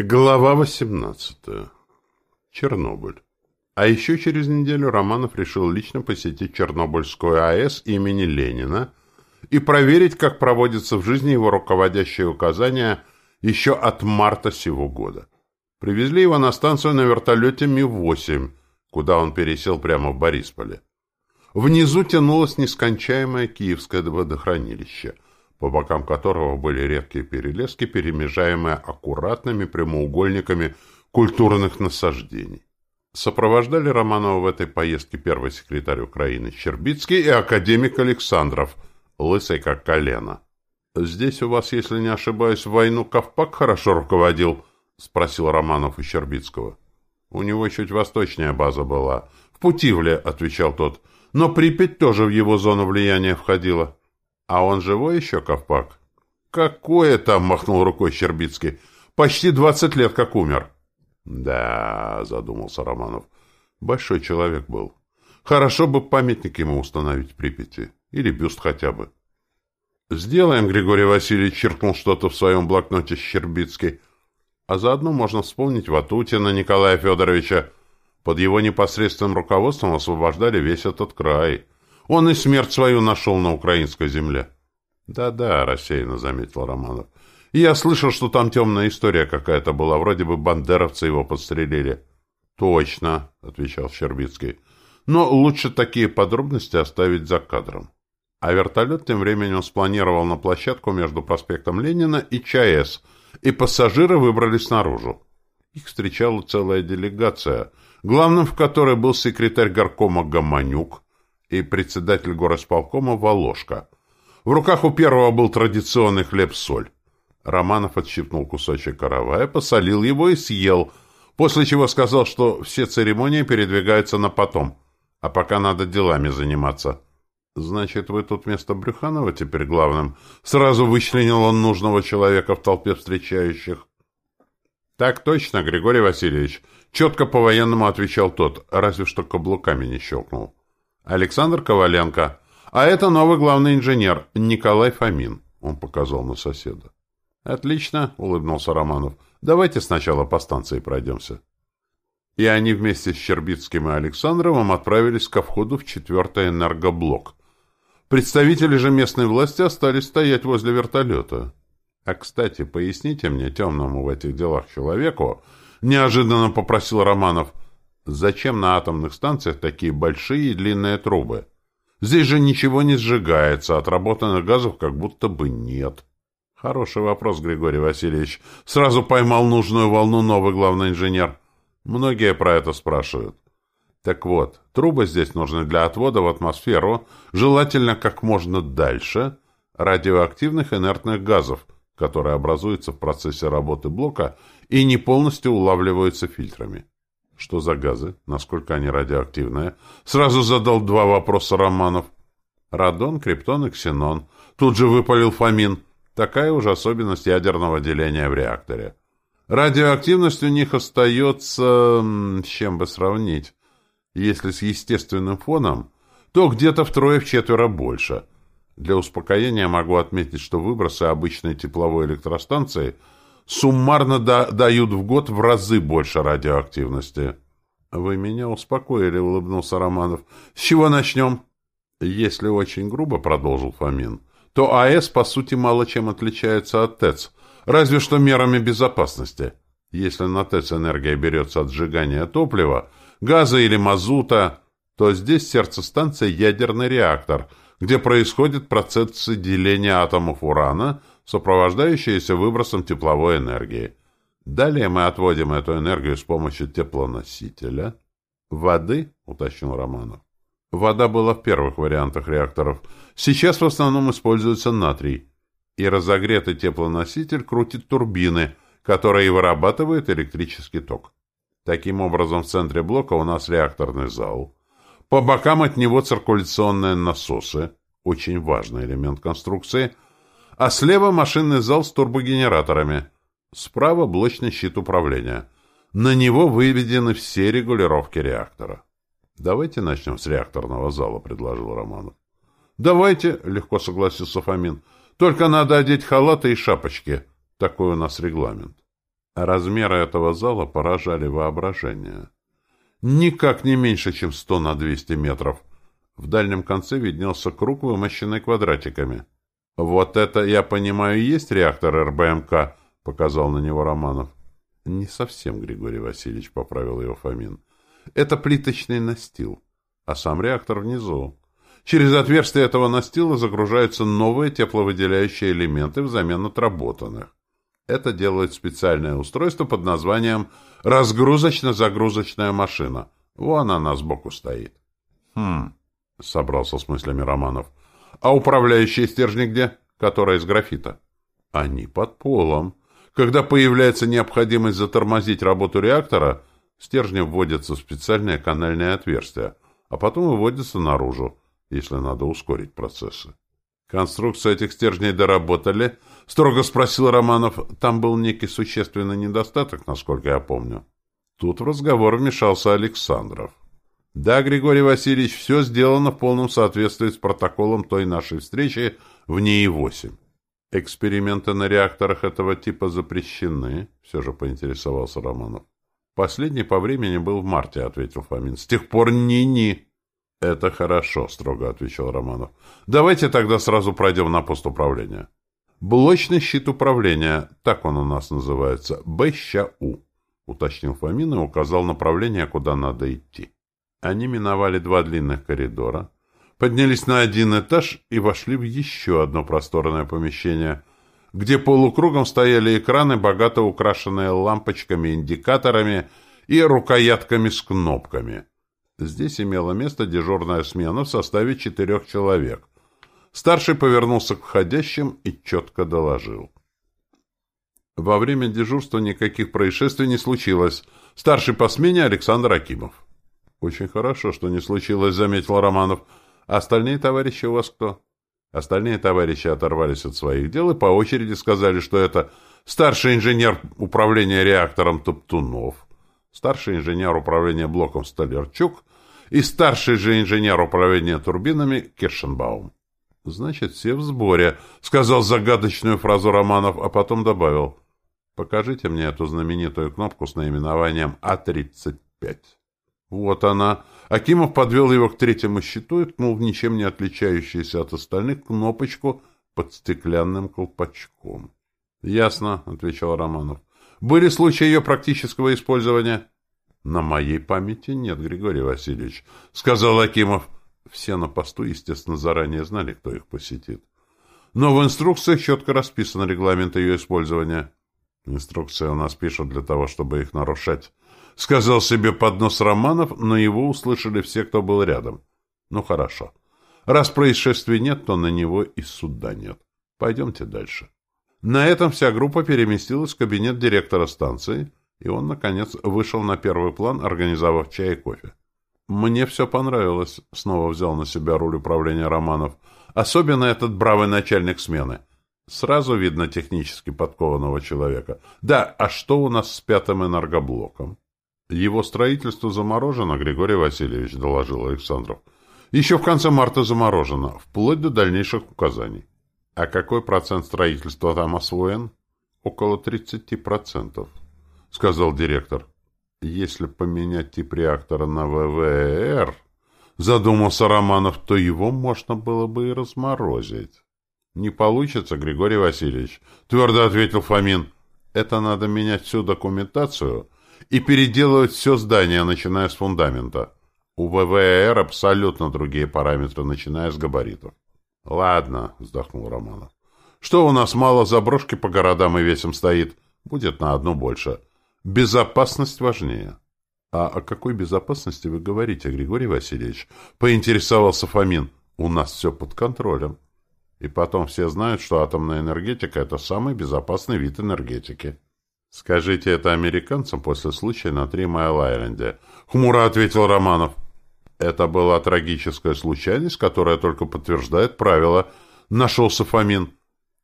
Глава 18. Чернобыль. А еще через неделю Романов решил лично посетить Чернобыльскую АЭС имени Ленина и проверить, как проводятся в жизни его руководящие указания еще от марта сего года. Привезли его на станцию на вертолете Ми-8, куда он пересел прямо в Борисполе. Внизу тянулось нескончаемое Киевское водохранилище – по бокам которого были редкие перелески, перемежаемые аккуратными прямоугольниками культурных насаждений. Сопровождали Романова в этой поездке первый секретарь Украины Щербицкий и академик Александров, лысый как колено. «Здесь у вас, если не ошибаюсь, войну Ковпак хорошо руководил?» — спросил Романов у Щербицкого. «У него чуть восточнее база была. В Путивле», — отвечал тот. «Но Припять тоже в его зону влияния входила». А он живой еще, Ковпак? Какое там, махнул рукой Щербицкий. Почти двадцать лет как умер. Да, задумался Романов. Большой человек был. Хорошо бы памятник ему установить в Припяти. Или бюст хотя бы. «Сделаем», — Григорий Васильевич черкнул что-то в своем блокноте Щербицкий. А заодно можно вспомнить Ватутина Николая Федоровича. Под его непосредственным руководством освобождали весь этот край. Он и смерть свою нашел на украинской земле. Да-да, рассеянно заметил Романов. Я слышал, что там темная история какая-то была, вроде бы бандеровцы его подстрелили. Точно, отвечал Щербицкий. Но лучше такие подробности оставить за кадром. А вертолет тем временем спланировал на площадку между проспектом Ленина и ЧАЭС, и пассажиры выбрались наружу. Их встречала целая делегация, главным в которой был секретарь горкома Гаманюк, и председатель горосполкома Волошка. В руках у первого был традиционный хлеб-соль. Романов отщипнул кусочек каравая, посолил его и съел, после чего сказал, что все церемонии передвигаются на потом, а пока надо делами заниматься. «Значит, вы тут вместо Брюханова теперь главным?» Сразу вычленил он нужного человека в толпе встречающих. «Так точно, Григорий Васильевич!» Четко по-военному отвечал тот, разве что каблуками не щелкнул. Александр Коваленко. А это новый главный инженер, Николай Фомин. Он показал на соседа. Отлично, улыбнулся Романов. Давайте сначала по станции пройдемся. И они вместе с Щербицким и Александровым отправились ко входу в четвертый энергоблок. Представители же местной власти остались стоять возле вертолета. А, кстати, поясните мне, темному в этих делах человеку, неожиданно попросил Романов, — Зачем на атомных станциях такие большие и длинные трубы? Здесь же ничего не сжигается, отработанных газов как будто бы нет. Хороший вопрос, Григорий Васильевич. Сразу поймал нужную волну новый главный инженер. Многие про это спрашивают. Так вот, трубы здесь нужны для отвода в атмосферу, желательно как можно дальше, радиоактивных инертных газов, которые образуются в процессе работы блока и не полностью улавливаются фильтрами. Что за газы? Насколько они радиоактивные? Сразу задал два вопроса Романов. Радон, криптон и ксенон. Тут же выпалил Фомин. Такая уже особенность ядерного деления в реакторе. Радиоактивность у них остается... С чем бы сравнить? Если с естественным фоном, то где-то втрое-вчетверо больше. Для успокоения могу отметить, что выбросы обычной тепловой электростанции – суммарно да дают в год в разы больше радиоактивности. — Вы меня успокоили, — улыбнулся Романов. — С чего начнем? — Если очень грубо, — продолжил Фомин, — то АЭС, по сути, мало чем отличается от ТЭЦ, разве что мерами безопасности. Если на ТЭЦ энергия берется от сжигания топлива, газа или мазута, то здесь сердце станции ядерный реактор, где происходит процесс деления атомов урана — сопровождающиеся выбросом тепловой энергии. Далее мы отводим эту энергию с помощью теплоносителя. Воды, уточнил Романов. Вода была в первых вариантах реакторов. Сейчас в основном используется натрий. И разогретый теплоноситель крутит турбины, которые вырабатывают электрический ток. Таким образом, в центре блока у нас реакторный зал. По бокам от него циркуляционные насосы, очень важный элемент конструкции – а слева машинный зал с турбогенераторами. Справа блочный щит управления. На него выведены все регулировки реактора. «Давайте начнем с реакторного зала», — предложил Романов. «Давайте», — легко согласился Фомин. «Только надо одеть халаты и шапочки. Такой у нас регламент». Размеры этого зала поражали воображение. Никак не меньше, чем 100 на 200 метров. В дальнем конце виднелся круг, вымощенный квадратиками. «Вот это, я понимаю, есть реактор РБМК?» — показал на него Романов. «Не совсем, Григорий Васильевич», — поправил его Фомин. «Это плиточный настил, а сам реактор внизу. Через отверстие этого настила загружаются новые тепловыделяющие элементы взамен отработанных. Это делает специальное устройство под названием «разгрузочно-загрузочная машина». Вон она сбоку стоит. «Хм...» — собрался с мыслями Романов. «А управляющие стержни где? Которая из графита?» «Они под полом. Когда появляется необходимость затормозить работу реактора, стержни вводятся в специальное канальное отверстие, а потом выводятся наружу, если надо ускорить процессы». «Конструкцию этих стержней доработали?» — строго спросил Романов. «Там был некий существенный недостаток, насколько я помню». Тут в разговор вмешался Александров. Да, Григорий Васильевич, все сделано в полном соответствии с протоколом той нашей встречи в НИИ-8. Эксперименты на реакторах этого типа запрещены, все же поинтересовался Романов. Последний по времени был в марте, ответил Фомин. С тех пор ни-ни. Это хорошо, строго отвечал Романов. Давайте тогда сразу пройдем на пост управления. Блочный щит управления, так он у нас называется, БЩУ, уточнил Фомин и указал направление, куда надо идти. Они миновали два длинных коридора, поднялись на один этаж и вошли в еще одно просторное помещение, где полукругом стояли экраны, богато украшенные лампочками, индикаторами и рукоятками с кнопками. Здесь имела место дежурная смена в составе четырех человек. Старший повернулся к входящим и четко доложил. Во время дежурства никаких происшествий не случилось. Старший по смене Александр Акимов. «Очень хорошо, что не случилось», — заметил Романов. «Остальные товарищи у вас кто?» Остальные товарищи оторвались от своих дел и по очереди сказали, что это старший инженер управления реактором Топтунов, старший инженер управления блоком Столярчук и старший же инженер управления турбинами Киршенбаум. «Значит, все в сборе», — сказал загадочную фразу Романов, а потом добавил. «Покажите мне эту знаменитую кнопку с наименованием А-35». Вот она. Акимов подвел его к третьему щиту и ткнул в ничем не отличающуюся от остальных кнопочку под стеклянным колпачком. — Ясно, — отвечал Романов. — Были случаи ее практического использования? — На моей памяти нет, Григорий Васильевич, — сказал Акимов. Все на посту, естественно, заранее знали, кто их посетит. Но в инструкциях четко расписан регламент ее использования. Инструкции у нас пишут для того, чтобы их нарушать. Сказал себе под нос Романов, но его услышали все, кто был рядом. Ну, хорошо. Раз происшествий нет, то на него и суда нет. Пойдемте дальше. На этом вся группа переместилась в кабинет директора станции, и он, наконец, вышел на первый план, организовав чай и кофе. «Мне все понравилось», — снова взял на себя руль управления Романов. «Особенно этот бравый начальник смены. Сразу видно технически подкованного человека. Да, а что у нас с пятым энергоблоком?» Его строительство заморожено, Григорий Васильевич, доложил Александров. Еще в конце марта заморожено, вплоть до дальнейших указаний. А какой процент строительства там освоен? Около 30%, сказал директор. Если поменять тип реактора на ВВР, задумался Романов, то его можно было бы и разморозить. Не получится, Григорий Васильевич, твердо ответил Фомин. Это надо менять всю документацию и переделывать все здание, начиная с фундамента. У ВВР абсолютно другие параметры, начиная с габаритов. «Ладно», — вздохнул Романов. «Что у нас мало заброшки по городам и весям стоит? Будет на одну больше. Безопасность важнее». «А о какой безопасности вы говорите, Григорий Васильевич?» — поинтересовался Фомин. «У нас все под контролем. И потом все знают, что атомная энергетика — это самый безопасный вид энергетики». «Скажите это американцам после случая на Три Майл-Айленде», — хмуро ответил Романов. «Это была трагическая случайность, которая только подтверждает правило», — нашелся Фомин.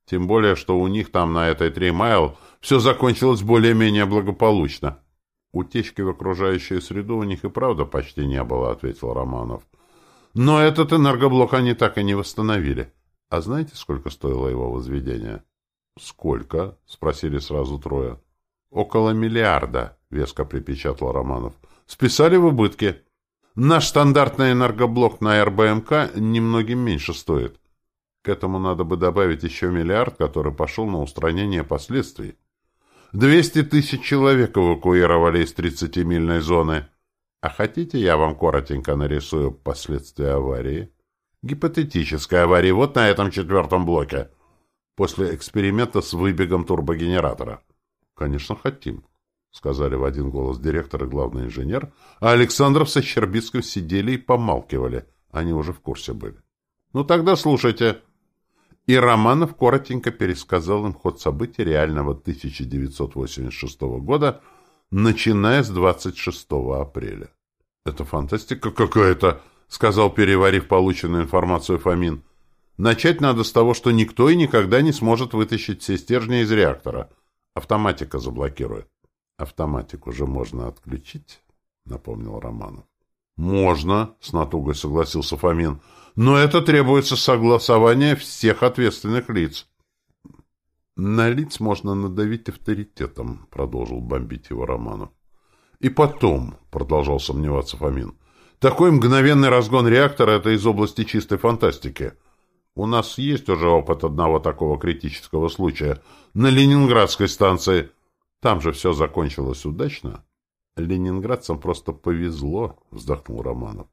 «Тем более, что у них там на этой Три Майл все закончилось более-менее благополучно». «Утечки в окружающую среду у них и правда почти не было», — ответил Романов. «Но этот энергоблок они так и не восстановили. А знаете, сколько стоило его возведение?» «Сколько?» — спросили сразу трое. Около миллиарда, веско припечатал Романов. Списали в убытки. Наш стандартный энергоблок на РБМК немногим меньше стоит. К этому надо бы добавить еще миллиард, который пошел на устранение последствий. Двести тысяч человек эвакуировали из 30-мильной зоны. А хотите, я вам коротенько нарисую последствия аварии? Гипотетической аварии вот на этом четвертом блоке. После эксперимента с выбегом турбогенератора. Конечно, хотим сказали в один голос директор и главный инженер, а Александров со Щербицким сидели и помалкивали. Они уже в курсе были. «Ну тогда слушайте». И Романов коротенько пересказал им ход событий реального 1986 года, начиная с 26 апреля. «Это фантастика какая-то», — сказал, переварив полученную информацию Фомин. «Начать надо с того, что никто и никогда не сможет вытащить все стержни из реактора. Автоматика заблокирует». «Автоматику же можно отключить», — напомнил Романов. «Можно», — с натугой согласился Фомин, «но это требуется согласование всех ответственных лиц». «На лиц можно надавить авторитетом», — продолжил бомбить его Романов. «И потом», — продолжал сомневаться Фомин, «такой мгновенный разгон реактора — это из области чистой фантастики. У нас есть уже опыт одного такого критического случая на Ленинградской станции». Там же все закончилось удачно. Ленинградцам просто повезло, вздохнул Романов,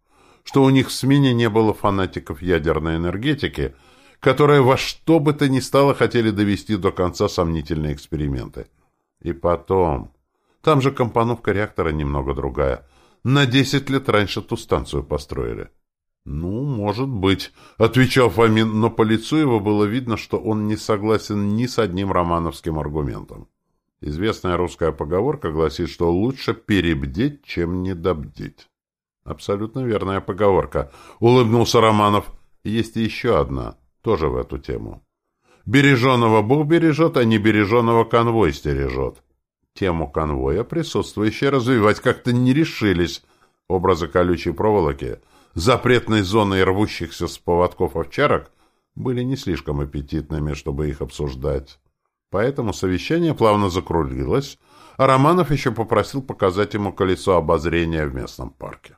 что у них в смене не было фанатиков ядерной энергетики, которые во что бы то ни стало хотели довести до конца сомнительные эксперименты. И потом... Там же компоновка реактора немного другая. На десять лет раньше ту станцию построили. «Ну, может быть», — отвечал Фомин, но по лицу его было видно, что он не согласен ни с одним романовским аргументом. Известная русская поговорка гласит, что лучше перебдеть, чем недобдеть. Абсолютно верная поговорка. Улыбнулся Романов. Есть еще одна, тоже в эту тему. Береженого Бог бережет, а не береженого конвой стережет. Тему конвоя присутствующие развивать как-то не решились. Образы колючей проволоки, запретной зоны и рвущихся с поводков овчарок были не слишком аппетитными, чтобы их обсуждать. Поэтому совещание плавно закруглилось, а Романов еще попросил показать ему колесо обозрения в местном парке.